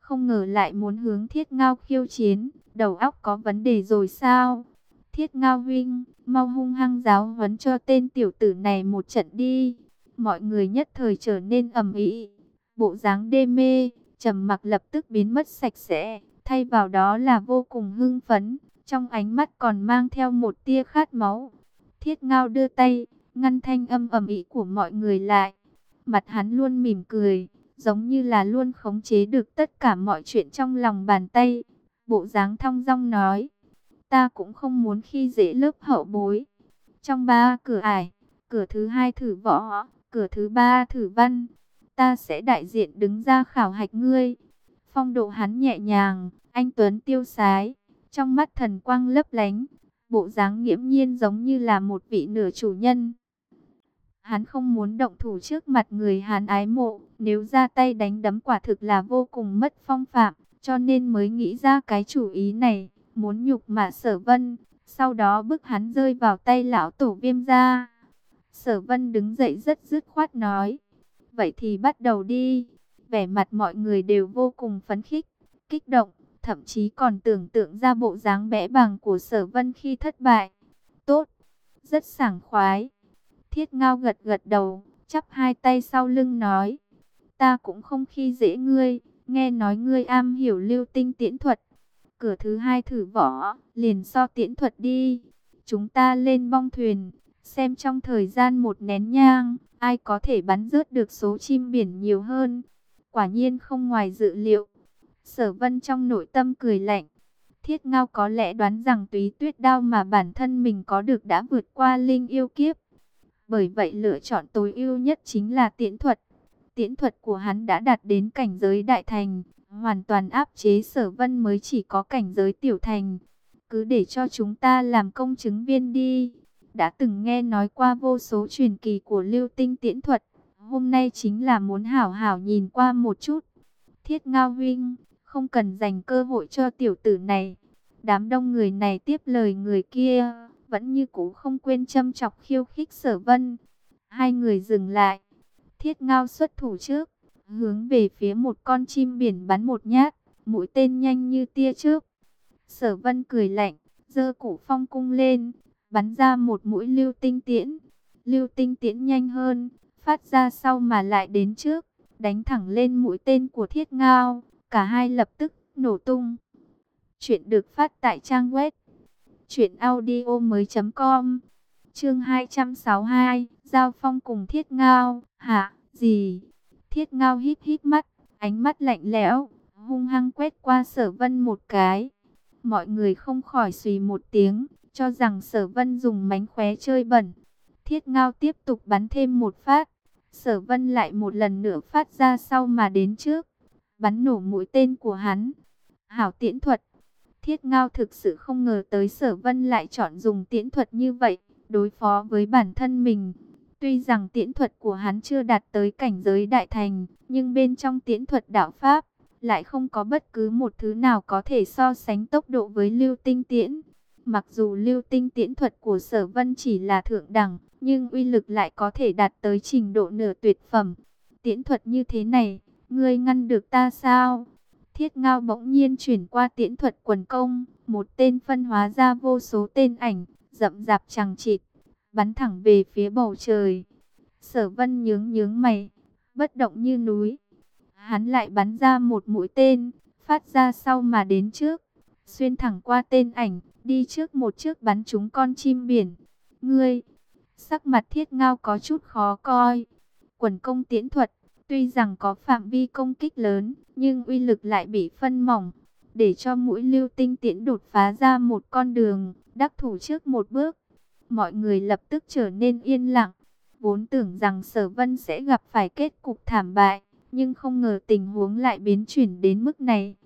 Không ngờ lại muốn hướng thiết ngao khiêu chiến, đầu óc có vấn đề rồi sao? Thiết ngao vinh, mau hung hăng giáo huấn cho tên tiểu tử này một trận đi. Mọi người nhất thời trở nên ầm ĩ, bộ dáng đê mê, trầm mặc lập tức biến mất sạch sẽ, thay vào đó là vô cùng hưng phấn, trong ánh mắt còn mang theo một tia khát máu. Thiết ngao đưa tay, ngăn thanh âm ầm ĩ của mọi người lại. Mặt hắn luôn mỉm cười, giống như là luôn khống chế được tất cả mọi chuyện trong lòng bàn tay. Bộ dáng thong dong nói, ta cũng không muốn khi dễ lớp hậu bối. Trong ba cửa ải, cửa thứ hai thử võ, cửa thứ ba thử văn, ta sẽ đại diện đứng ra khảo hạch ngươi. Phong độ hắn nhẹ nhàng, anh Tuấn tiêu sái, trong mắt thần quang lấp lánh, bộ dáng nghiễm nhiên giống như là một vị nửa chủ nhân. Hắn không muốn động thủ trước mặt người hắn ái mộ, nếu ra tay đánh đấm quả thực là vô cùng mất phong phạm, cho nên mới nghĩ ra cái chủ ý này, muốn nhục mạ sở vân, sau đó bức hắn rơi vào tay lão tổ viêm gia. Sở vân đứng dậy rất dứt khoát nói, vậy thì bắt đầu đi, vẻ mặt mọi người đều vô cùng phấn khích, kích động, thậm chí còn tưởng tượng ra bộ dáng bẽ bàng của sở vân khi thất bại. Tốt, rất sảng khoái. Thiết ngao gật gật đầu, chắp hai tay sau lưng nói. Ta cũng không khi dễ ngươi, nghe nói ngươi am hiểu lưu tinh tiễn thuật. Cửa thứ hai thử võ, liền so tiễn thuật đi. Chúng ta lên bong thuyền, xem trong thời gian một nén nhang, ai có thể bắn rớt được số chim biển nhiều hơn. Quả nhiên không ngoài dự liệu. Sở vân trong nội tâm cười lạnh. Thiết ngao có lẽ đoán rằng túy tuyết đao mà bản thân mình có được đã vượt qua linh yêu kiếp. Bởi vậy lựa chọn tối ưu nhất chính là tiễn thuật. Tiễn thuật của hắn đã đạt đến cảnh giới đại thành, hoàn toàn áp chế sở vân mới chỉ có cảnh giới tiểu thành. Cứ để cho chúng ta làm công chứng viên đi. Đã từng nghe nói qua vô số truyền kỳ của lưu tinh tiễn thuật. Hôm nay chính là muốn hảo hảo nhìn qua một chút. Thiết Ngao Huynh, không cần dành cơ hội cho tiểu tử này. Đám đông người này tiếp lời người kia, vẫn như cũ không quên châm chọc khiêu khích sở vân. Hai người dừng lại, thiết ngao xuất thủ trước, hướng về phía một con chim biển bắn một nhát, mũi tên nhanh như tia trước. Sở vân cười lạnh, giơ củ phong cung lên, bắn ra một mũi lưu tinh tiễn. Lưu tinh tiễn nhanh hơn, phát ra sau mà lại đến trước, đánh thẳng lên mũi tên của thiết ngao. Cả hai lập tức nổ tung. Chuyện được phát tại trang web truyệnaudiomoi.com. Chương 262, giao phong cùng Thiết Ngao, hả? Gì? Thiết ngao hít hít mắt, ánh mắt lạnh lẽo, hung hăng quét qua sở vân một cái. Mọi người không khỏi xùy một tiếng, cho rằng sở vân dùng mánh khóe chơi bẩn. Thiết ngao tiếp tục bắn thêm một phát. Sở vân lại một lần nữa phát ra sau mà đến trước. Bắn nổ mũi tên của hắn. Hảo tiễn thuật. Thiết ngao thực sự không ngờ tới sở vân lại chọn dùng tiễn thuật như vậy. Đối phó với bản thân mình. Tuy rằng tiễn thuật của hắn chưa đạt tới cảnh giới đại thành. Nhưng bên trong tiễn thuật đạo Pháp. Lại không có bất cứ một thứ nào có thể so sánh tốc độ với lưu tinh tiễn. Mặc dù lưu tinh tiễn thuật của sở vân chỉ là thượng đẳng, nhưng uy lực lại có thể đạt tới trình độ nửa tuyệt phẩm. Tiễn thuật như thế này, ngươi ngăn được ta sao? Thiết ngao bỗng nhiên chuyển qua tiễn thuật quần công, một tên phân hóa ra vô số tên ảnh, rậm rạp chẳng chịt, bắn thẳng về phía bầu trời. Sở vân nhướng nhướng mày, bất động như núi. Hắn lại bắn ra một mũi tên, phát ra sau mà đến trước, xuyên thẳng qua tên ảnh, đi trước một trước bắn trúng con chim biển. Ngươi, sắc mặt thiết ngao có chút khó coi. Quần công tiễn thuật, tuy rằng có phạm vi công kích lớn, nhưng uy lực lại bị phân mỏng. Để cho mũi lưu tinh tiễn đột phá ra một con đường, đắc thủ trước một bước. Mọi người lập tức trở nên yên lặng. Vốn tưởng rằng sở vân sẽ gặp phải kết cục thảm bại, nhưng không ngờ tình huống lại biến chuyển đến mức này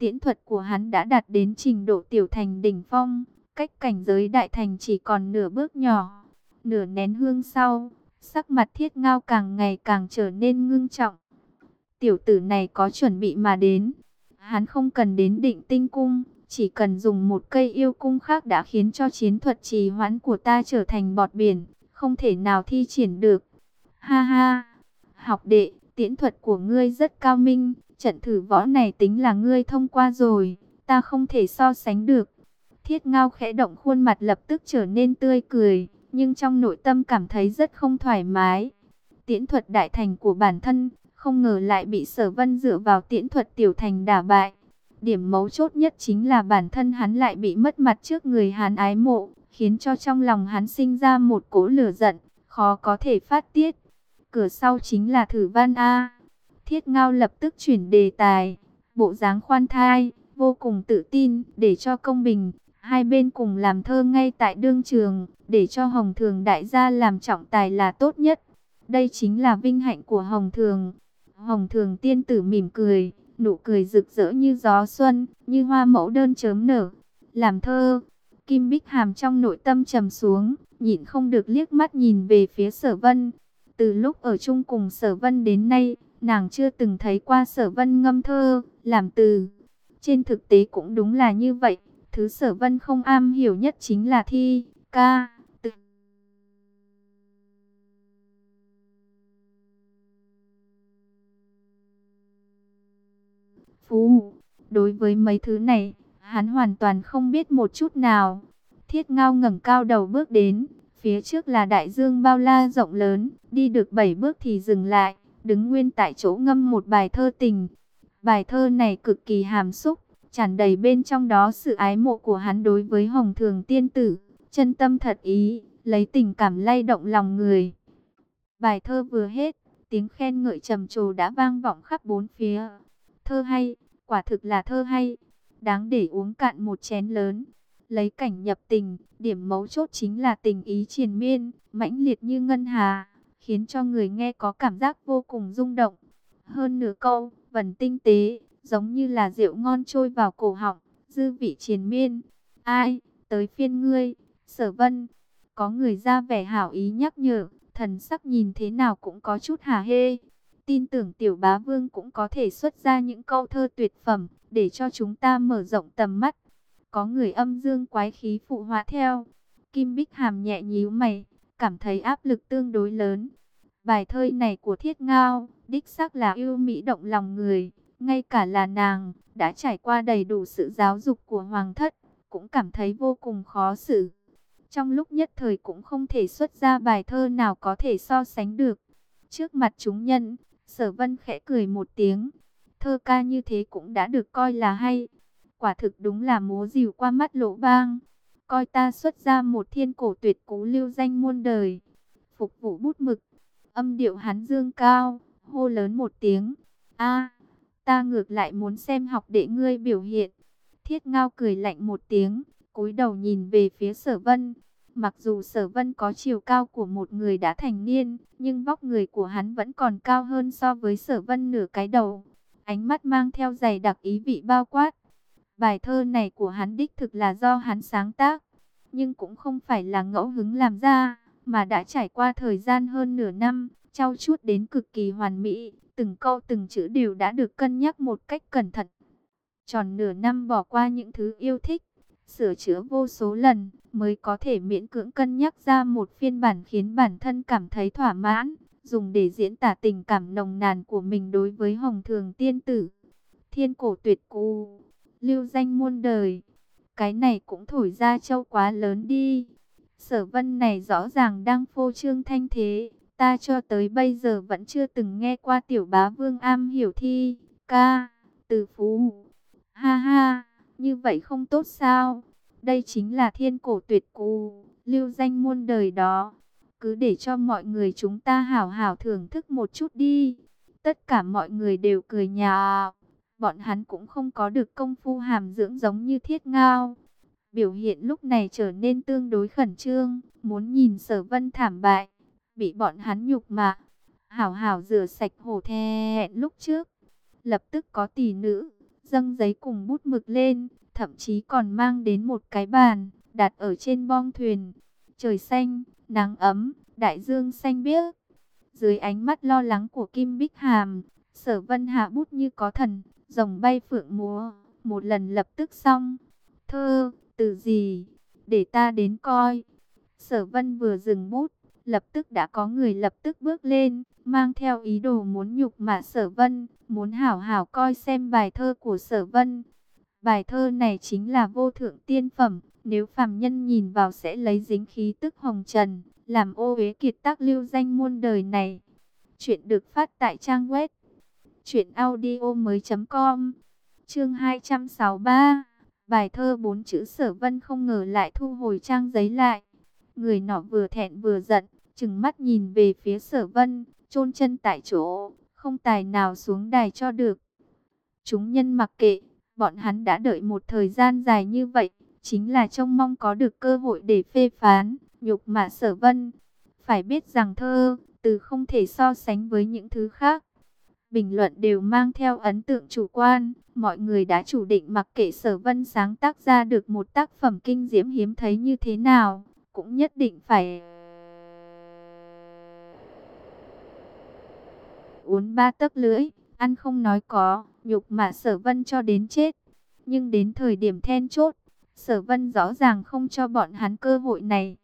tiễn thuật của hắn đã đạt đến trình độ tiểu thành đỉnh phong, cách cảnh giới đại thành chỉ còn nửa bước nhỏ. Nửa nén hương sau, sắc mặt thiết ngao càng ngày càng trở nên ngưng trọng. Tiểu tử này có chuẩn bị mà đến. Hắn không cần đến định tinh cung, chỉ cần dùng một cây yêu cung khác đã khiến cho chiến thuật trì hoãn của ta trở thành bọt biển, không thể nào thi triển được. Ha ha, học đệ, tiễn thuật của ngươi rất cao minh, trận thử võ này tính là ngươi thông qua rồi, ta không thể so sánh được. Thiết ngao khẽ động khuôn mặt lập tức trở nên tươi cười, nhưng trong nội tâm cảm thấy rất không thoải mái. Tiễn thuật đại thành của bản thân, không ngờ lại bị sở vân dựa vào tiễn thuật tiểu thành đả bại. Điểm mấu chốt nhất chính là bản thân hắn lại bị mất mặt trước người Hàn ái mộ, khiến cho trong lòng hắn sinh ra một cỗ lửa giận, khó có thể phát tiết. Cửa sau chính là thử văn A. Thiết Ngao lập tức chuyển đề tài, bộ dáng khoan thai, vô cùng tự tin, để cho công bình, hai bên cùng làm thơ ngay tại đương trường, để cho Hồng Thường đại gia làm trọng tài là tốt nhất. Đây chính là vinh hạnh của Hồng Thường. Hồng Thường tiên tử mỉm cười, nụ cười rực rỡ như gió xuân, như hoa mẫu đơn chớm nở. Làm thơ, Kim Bích Hàm trong nội tâm trầm xuống, nhịn không được liếc mắt nhìn về phía sở vân. Từ lúc ở chung cùng sở vân đến nay, Nàng chưa từng thấy qua sở vân ngâm thơ, làm từ. Trên thực tế cũng đúng là như vậy. Thứ sở vân không am hiểu nhất chính là thi, ca, tự. Phú, đối với mấy thứ này, hắn hoàn toàn không biết một chút nào. Thiết ngao ngẩng cao đầu bước đến, phía trước là đại dương bao la rộng lớn, đi được bảy bước thì dừng lại đứng nguyên tại chỗ ngâm một bài thơ tình. Bài thơ này cực kỳ hàm xúc, tràn đầy bên trong đó sự ái mộ của hắn đối với Hồng Thường Tiên Tử, chân tâm thật ý, lấy tình cảm lay động lòng người. Bài thơ vừa hết, tiếng khen ngợi trầm trồ đã vang vọng khắp bốn phía. Thơ hay, quả thực là thơ hay, đáng để uống cạn một chén lớn. Lấy cảnh nhập tình, điểm mấu chốt chính là tình ý triền miên, mãnh liệt như ngân hà khiến cho người nghe có cảm giác vô cùng rung động. Hơn nửa câu, vần tinh tế, giống như là rượu ngon trôi vào cổ họng, dư vị triền miên. Ai, tới phiên ngươi, sở vân. Có người ra vẻ hảo ý nhắc nhở, thần sắc nhìn thế nào cũng có chút hà hê. Tin tưởng tiểu bá vương cũng có thể xuất ra những câu thơ tuyệt phẩm, để cho chúng ta mở rộng tầm mắt. Có người âm dương quái khí phụ hòa theo. Kim Bích Hàm nhẹ nhíu mày, cảm thấy áp lực tương đối lớn. Bài thơ này của Thiết Ngao, đích xác là yêu mỹ động lòng người, ngay cả là nàng, đã trải qua đầy đủ sự giáo dục của Hoàng thất, cũng cảm thấy vô cùng khó xử. Trong lúc nhất thời cũng không thể xuất ra bài thơ nào có thể so sánh được. Trước mặt chúng nhân, sở vân khẽ cười một tiếng, thơ ca như thế cũng đã được coi là hay. Quả thực đúng là múa dìu qua mắt lỗ bang coi ta xuất ra một thiên cổ tuyệt cú lưu danh muôn đời. Phục vụ bút mực, âm điệu hắn dương cao, hô lớn một tiếng. a ta ngược lại muốn xem học đệ ngươi biểu hiện. Thiết ngao cười lạnh một tiếng, cúi đầu nhìn về phía sở vân. Mặc dù sở vân có chiều cao của một người đã thành niên, nhưng vóc người của hắn vẫn còn cao hơn so với sở vân nửa cái đầu. Ánh mắt mang theo dày đặc ý vị bao quát. Bài thơ này của hắn đích thực là do hắn sáng tác, nhưng cũng không phải là ngẫu hứng làm ra, mà đã trải qua thời gian hơn nửa năm, trau chuốt đến cực kỳ hoàn mỹ, từng câu từng chữ đều đã được cân nhắc một cách cẩn thận. Tròn nửa năm bỏ qua những thứ yêu thích, sửa chữa vô số lần, mới có thể miễn cưỡng cân nhắc ra một phiên bản khiến bản thân cảm thấy thỏa mãn, dùng để diễn tả tình cảm nồng nàn của mình đối với Hồng Thường Tiên Tử. Thiên cổ tuyệt cú, lưu danh muôn đời, cái này cũng thổi ra châu quá lớn đi. Sở vân này rõ ràng đang phô trương thanh thế, ta cho tới bây giờ vẫn chưa từng nghe qua tiểu bá vương am hiểu thi, ca, từ phú. Ha ha, như vậy không tốt sao? Đây chính là thiên cổ tuyệt cù lưu danh muôn đời đó. Cứ để cho mọi người chúng ta hảo hảo thưởng thức một chút đi. Tất cả mọi người đều cười nhạo. Bọn hắn cũng không có được công phu hàm dưỡng giống như thiết ngao. Biểu hiện lúc này trở nên tương đối khẩn trương, muốn nhìn sở vân thảm bại, bị bọn hắn nhục mà. Hảo hảo rửa sạch hổ thẹn lúc trước. Lập tức có tỷ nữ, dâng giấy cùng bút mực lên, thậm chí còn mang đến một cái bàn, đặt ở trên bong thuyền. Trời xanh, nắng ấm, đại dương xanh biếc. Dưới ánh mắt lo lắng của Kim Bích Hàm, sở vân hạ bút như có thần, rồng bay phượng múa, một lần lập tức xong. Thơ, từ gì? Để ta đến coi. Sở vân vừa dừng bút, lập tức đã có người lập tức bước lên, mang theo ý đồ muốn nhục mạ sở vân, muốn hảo hảo coi xem bài thơ của sở vân. Bài thơ này chính là vô thượng tiên phẩm, nếu phàm nhân nhìn vào sẽ lấy dính khí tức hồng trần, làm ô uế kiệt tác lưu danh muôn đời này. Chuyện được phát tại trang web truyệnaudiomoi.com. Chương 263. Bài thơ bốn chữ Sở Vân không ngờ lại thu hồi trang giấy lại. Người nọ vừa thẹn vừa giận, chừng mắt nhìn về phía Sở Vân, chôn chân tại chỗ, không tài nào xuống đài cho được. Chúng nhân mặc kệ, bọn hắn đã đợi một thời gian dài như vậy, chính là trông mong có được cơ hội để phê phán, nhục mạ Sở Vân. Phải biết rằng thơ, từ không thể so sánh với những thứ khác. Bình luận đều mang theo ấn tượng chủ quan, mọi người đã chủ định mặc kệ sở vân sáng tác ra được một tác phẩm kinh diễm hiếm thấy như thế nào, cũng nhất định phải uốn ba tấc lưỡi, ăn không nói có, nhục mà sở vân cho đến chết. Nhưng đến thời điểm then chốt, sở vân rõ ràng không cho bọn hắn cơ hội này.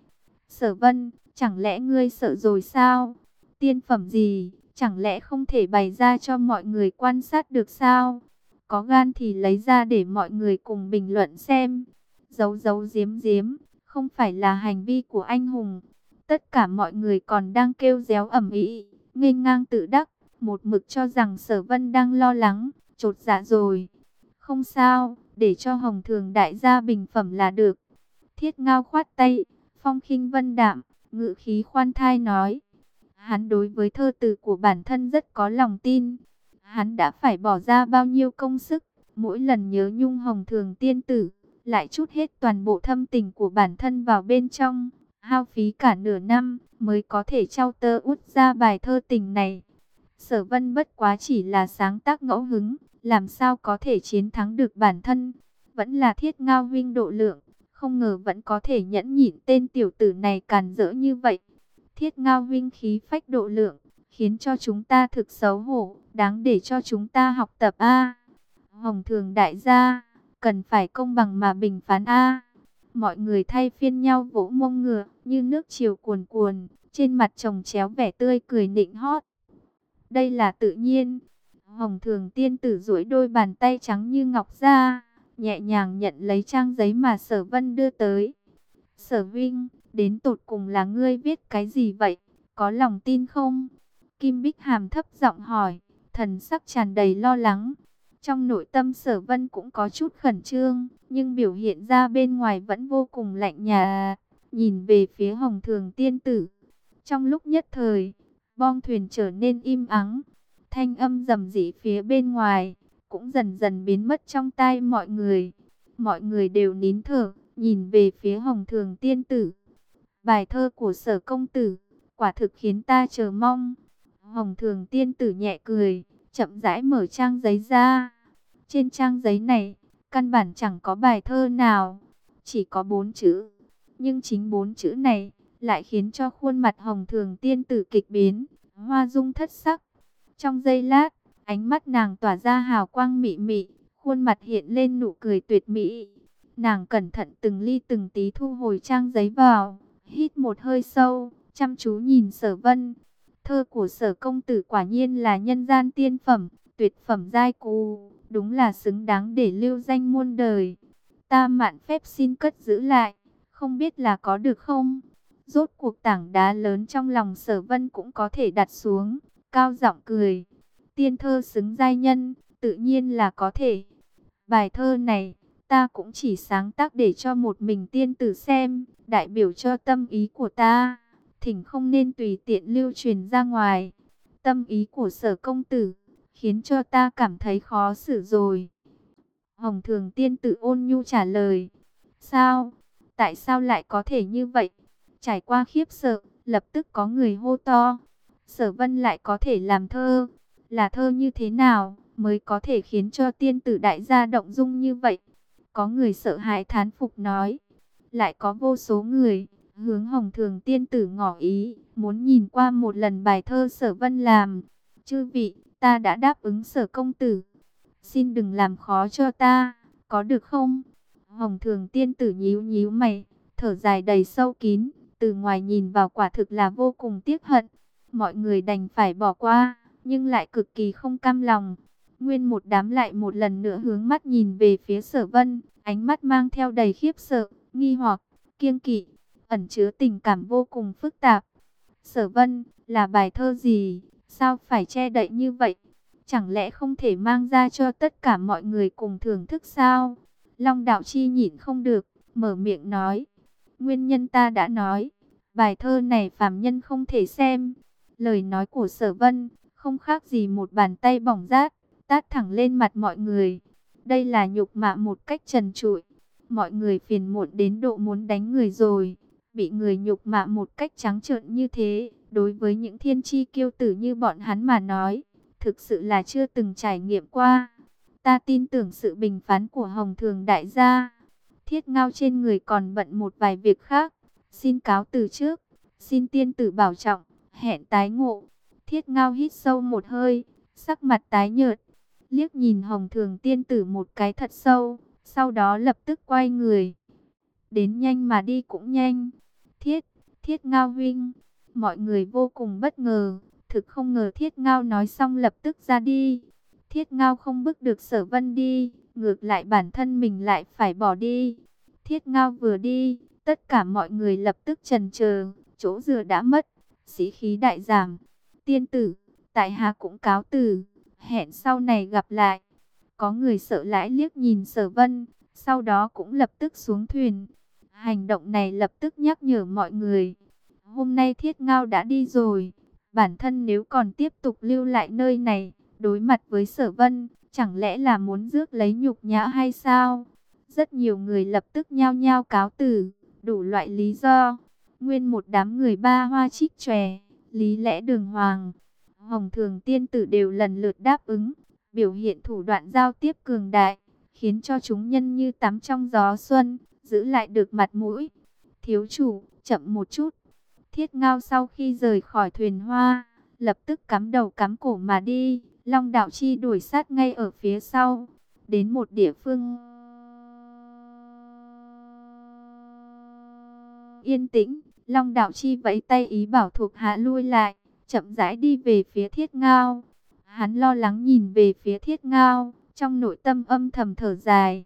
Sở vân, chẳng lẽ ngươi sợ rồi sao? Tiên phẩm gì, chẳng lẽ không thể bày ra cho mọi người quan sát được sao? Có gan thì lấy ra để mọi người cùng bình luận xem. Giấu giấu giếm giếm, không phải là hành vi của anh hùng. Tất cả mọi người còn đang kêu réo ẩm ý, ngây ngang tự đắc, một mực cho rằng sở vân đang lo lắng, trột dạ rồi. Không sao, để cho hồng thường đại gia bình phẩm là được. Thiết ngao khoát tay, phong khinh vân đạm, ngự khí khoan thai nói. Hắn đối với thơ từ của bản thân rất có lòng tin. Hắn đã phải bỏ ra bao nhiêu công sức, mỗi lần nhớ nhung hồng thường tiên tử, lại chút hết toàn bộ thâm tình của bản thân vào bên trong, hao phí cả nửa năm mới có thể trao tơ út ra bài thơ tình này. Sở vân bất quá chỉ là sáng tác ngẫu hứng, làm sao có thể chiến thắng được bản thân, vẫn là thiết ngao vinh độ lượng, không ngờ vẫn có thể nhẫn nhịn tên tiểu tử này càn rỡ như vậy. Thiết ngao vinh khí phách độ lượng, khiến cho chúng ta thực xấu hổ, đáng để cho chúng ta học tập A. Hồng thường đại gia, cần phải công bằng mà bình phán A. Mọi người thay phiên nhau vỗ mông ngựa, như nước chiều cuồn cuồn, trên mặt trồng chéo vẻ tươi cười nịnh hót. Đây là tự nhiên. Hồng thường tiên tử duỗi đôi bàn tay trắng như ngọc ra, nhẹ nhàng nhận lấy trang giấy mà sở vân đưa tới. Sở Vinh, đến tột cùng là ngươi viết cái gì vậy? Có lòng tin không? Kim Bích Hàm thấp giọng hỏi, thần sắc tràn đầy lo lắng. Trong nội tâm sở vân cũng có chút khẩn trương, nhưng biểu hiện ra bên ngoài vẫn vô cùng lạnh nhà. Nhìn về phía hồng thường tiên tử. Trong lúc nhất thời, bong thuyền trở nên im ắng. Thanh âm rầm rĩ phía bên ngoài, cũng dần dần biến mất trong tai mọi người. Mọi người đều nín thở, nhìn về phía hồng thường tiên tử. Bài thơ của sở công tử, quả thực khiến ta chờ mong. Hồng thường tiên tử nhẹ cười, chậm rãi mở trang giấy ra. Trên trang giấy này, căn bản chẳng có bài thơ nào, chỉ có bốn chữ. Nhưng chính bốn chữ này, lại khiến cho khuôn mặt hồng thường tiên tử kịch biến, hoa dung thất sắc. Trong giây lát, ánh mắt nàng tỏa ra hào quang mị mị, khuôn mặt hiện lên nụ cười tuyệt mỹ. Nàng cẩn thận từng ly từng tí thu hồi trang giấy vào, hít một hơi sâu, chăm chú nhìn sở vân. Thơ của sở công tử quả nhiên là nhân gian tiên phẩm, tuyệt phẩm giai cù, đúng là xứng đáng để lưu danh muôn đời. Ta mạn phép xin cất giữ lại, không biết là có được không? Rốt cuộc tảng đá lớn trong lòng sở vân cũng có thể đặt xuống, cao giọng cười. Tiên thơ xứng giai nhân, tự nhiên là có thể. Bài thơ này, ta cũng chỉ sáng tác để cho một mình tiên tử xem, đại biểu cho tâm ý của ta. Thỉnh không nên tùy tiện lưu truyền ra ngoài. Tâm ý của sở công tử, khiến cho ta cảm thấy khó xử rồi. Hồng thường tiên tử ôn nhu trả lời. Sao? Tại sao lại có thể như vậy? Trải qua khiếp sợ, lập tức có người hô to. Sở vân lại có thể làm thơ. Là thơ như thế nào mới có thể khiến cho tiên tử đại gia động dung như vậy? Có người sợ hãi thán phục nói. Lại có vô số người hướng hồng thường tiên tử ngỏ ý, muốn nhìn qua một lần bài thơ sở vân làm. Chư vị, ta đã đáp ứng sở công tử. Xin đừng làm khó cho ta, có được không? Hồng thường tiên tử nhíu nhíu mày, thở dài đầy sâu kín, từ ngoài nhìn vào quả thực là vô cùng tiếc hận. Mọi người đành phải bỏ qua, nhưng lại cực kỳ không cam lòng. Nguyên một đám lại một lần nữa hướng mắt nhìn về phía sở vân, ánh mắt mang theo đầy khiếp sợ, nghi hoặc, kiêng kỵ, ẩn chứa tình cảm vô cùng phức tạp. Sở vân, là bài thơ gì? Sao phải che đậy như vậy? Chẳng lẽ không thể mang ra cho tất cả mọi người cùng thưởng thức sao? Long đạo chi nhịn không được, mở miệng nói. Nguyên nhân ta đã nói, bài thơ này phàm nhân không thể xem. Lời nói của sở vân, không khác gì một bàn tay bỏng rát, tát thẳng lên mặt mọi người. Đây là nhục mạ một cách trần trụi. Mọi người phiền muộn đến độ muốn đánh người rồi. Bị người nhục mạ một cách trắng trợn như thế, đối với những thiên chi kiêu tử như bọn hắn mà nói, thực sự là chưa từng trải nghiệm qua. Ta tin tưởng sự bình phán của Hồng Thường Đại gia. Thiết ngao trên người còn bận một vài việc khác. Xin cáo từ trước. Xin tiên tử bảo trọng. Hẹn tái ngộ. Thiết ngao hít sâu một hơi. Sắc mặt tái nhợt. Liếc nhìn Hồng Thường tiên tử một cái thật sâu. Sau đó lập tức quay người. Đến nhanh mà đi cũng nhanh. Thiết, thiết ngao huynh. Mọi người vô cùng bất ngờ. Thực không ngờ thiết ngao nói xong lập tức ra đi. Thiết ngao không bước được sở vân đi, ngược lại bản thân mình lại phải bỏ đi. Thiết ngao vừa đi, tất cả mọi người lập tức trần chờ, chỗ dựa đã mất, sĩ khí đại giảm. Tiên tử, tại hạ cũng cáo từ, hẹn sau này gặp lại. Có người sợ lãi liếc nhìn sở vân, sau đó cũng lập tức xuống thuyền. Hành động này lập tức nhắc nhở mọi người. Hôm nay thiết ngao đã đi rồi, bản thân nếu còn tiếp tục lưu lại nơi này, Đối mặt với sở vân, chẳng lẽ là muốn rước lấy nhục nhã hay sao? Rất nhiều người lập tức nhao nhao cáo từ, đủ loại lý do. Nguyên một đám người ba hoa trích chòe, lý lẽ đường hoàng. Hồng thường tiên tử đều lần lượt đáp ứng, biểu hiện thủ đoạn giao tiếp cường đại, khiến cho chúng nhân như tắm trong gió xuân, giữ lại được mặt mũi. Thiếu chủ, chậm một chút. Thiết ngao sau khi rời khỏi thuyền hoa, lập tức cắm đầu cắm cổ mà đi, Long Đạo Chi đuổi sát ngay ở phía sau, đến một địa phương yên tĩnh. Long Đạo Chi vẫy tay ý bảo thuộc hạ lui lại, chậm rãi đi về phía Thiết Ngao. Hắn lo lắng nhìn về phía Thiết Ngao, trong nội tâm âm thầm thở dài.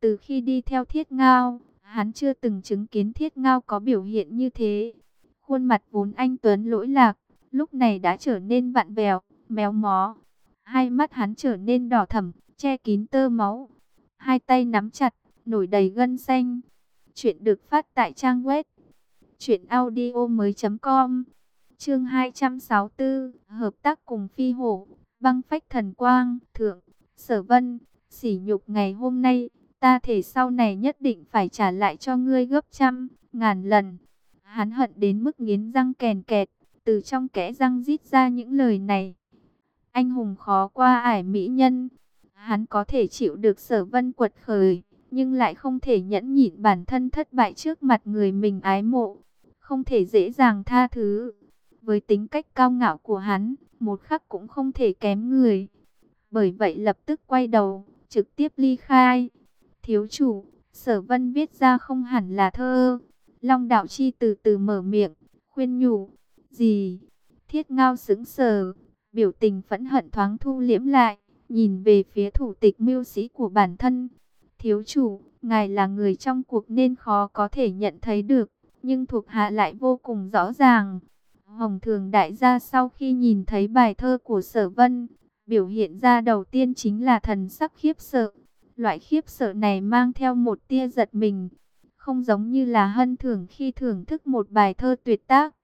Từ khi đi theo Thiết Ngao, hắn chưa từng chứng kiến Thiết Ngao có biểu hiện như thế. Khuôn mặt vốn anh tuấn lỗi lạc, lúc này đã trở nên vặn vẹo, méo mó. Hai mắt hắn trở nên đỏ thẫm, che kín tơ máu. Hai tay nắm chặt, nổi đầy gân xanh. Chuyện được phát tại trang web truyệnaudiomoi.com. Chương 264, hợp tác cùng Phi Hổ. băng phách thần quang, thượng, sở vân, sỉ nhục ngày hôm nay, ta thể sau này nhất định phải trả lại cho ngươi gấp trăm, ngàn lần. Hắn hận đến mức nghiến răng kèn kẹt, từ trong kẽ răng rít ra những lời này. Anh hùng khó qua ải mỹ nhân, hắn có thể chịu được sở vân quật khởi, nhưng lại không thể nhẫn nhịn bản thân thất bại trước mặt người mình ái mộ, không thể dễ dàng tha thứ. Với tính cách cao ngạo của hắn, một khắc cũng không thể kém người. Bởi vậy lập tức quay đầu, trực tiếp ly khai. Thiếu chủ, sở vân viết ra không hẳn là thơ. Long đạo chi từ từ mở miệng, khuyên nhủ. Gì? Thiết ngao sững sờ, biểu tình phẫn hận thoáng thu liễm lại, nhìn về phía thủ tịch mưu sĩ của bản thân. Thiếu chủ, ngài là người trong cuộc nên khó có thể nhận thấy được, nhưng thuộc hạ lại vô cùng rõ ràng. Hồng Thường Đại gia sau khi nhìn thấy bài thơ của Sở Vân, biểu hiện ra đầu tiên chính là thần sắc khiếp sợ. Loại khiếp sợ này mang theo một tia giật mình, không giống như là hân thưởng khi thưởng thức một bài thơ tuyệt tác.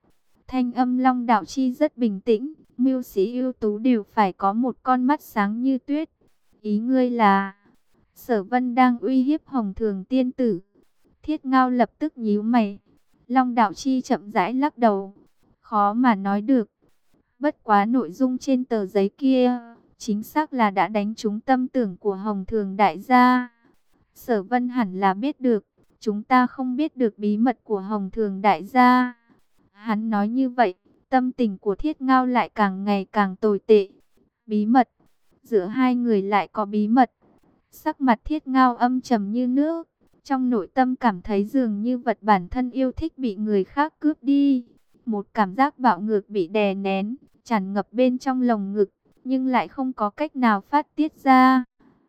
Thanh âm Long Đạo Chi rất bình tĩnh, mưu sĩ ưu tú đều phải có một con mắt sáng như tuyết. Ý ngươi là, Sở Vân đang uy hiếp Hồng Thường tiên tử. Thiết Ngao lập tức nhíu mày. Long Đạo Chi chậm rãi lắc đầu, khó mà nói được. Bất quá nội dung trên tờ giấy kia, chính xác là đã đánh trúng tâm tưởng của Hồng Thường đại gia. Sở Vân hẳn là biết được, chúng ta không biết được bí mật của Hồng Thường đại gia. Hắn nói như vậy, tâm tình của Thiết Ngao lại càng ngày càng tồi tệ. Bí mật, giữa hai người lại có bí mật. Sắc mặt Thiết Ngao âm trầm như nước, trong nội tâm cảm thấy dường như vật bản thân yêu thích bị người khác cướp đi. Một cảm giác bạo ngược bị đè nén, tràn ngập bên trong lồng ngực, nhưng lại không có cách nào phát tiết ra.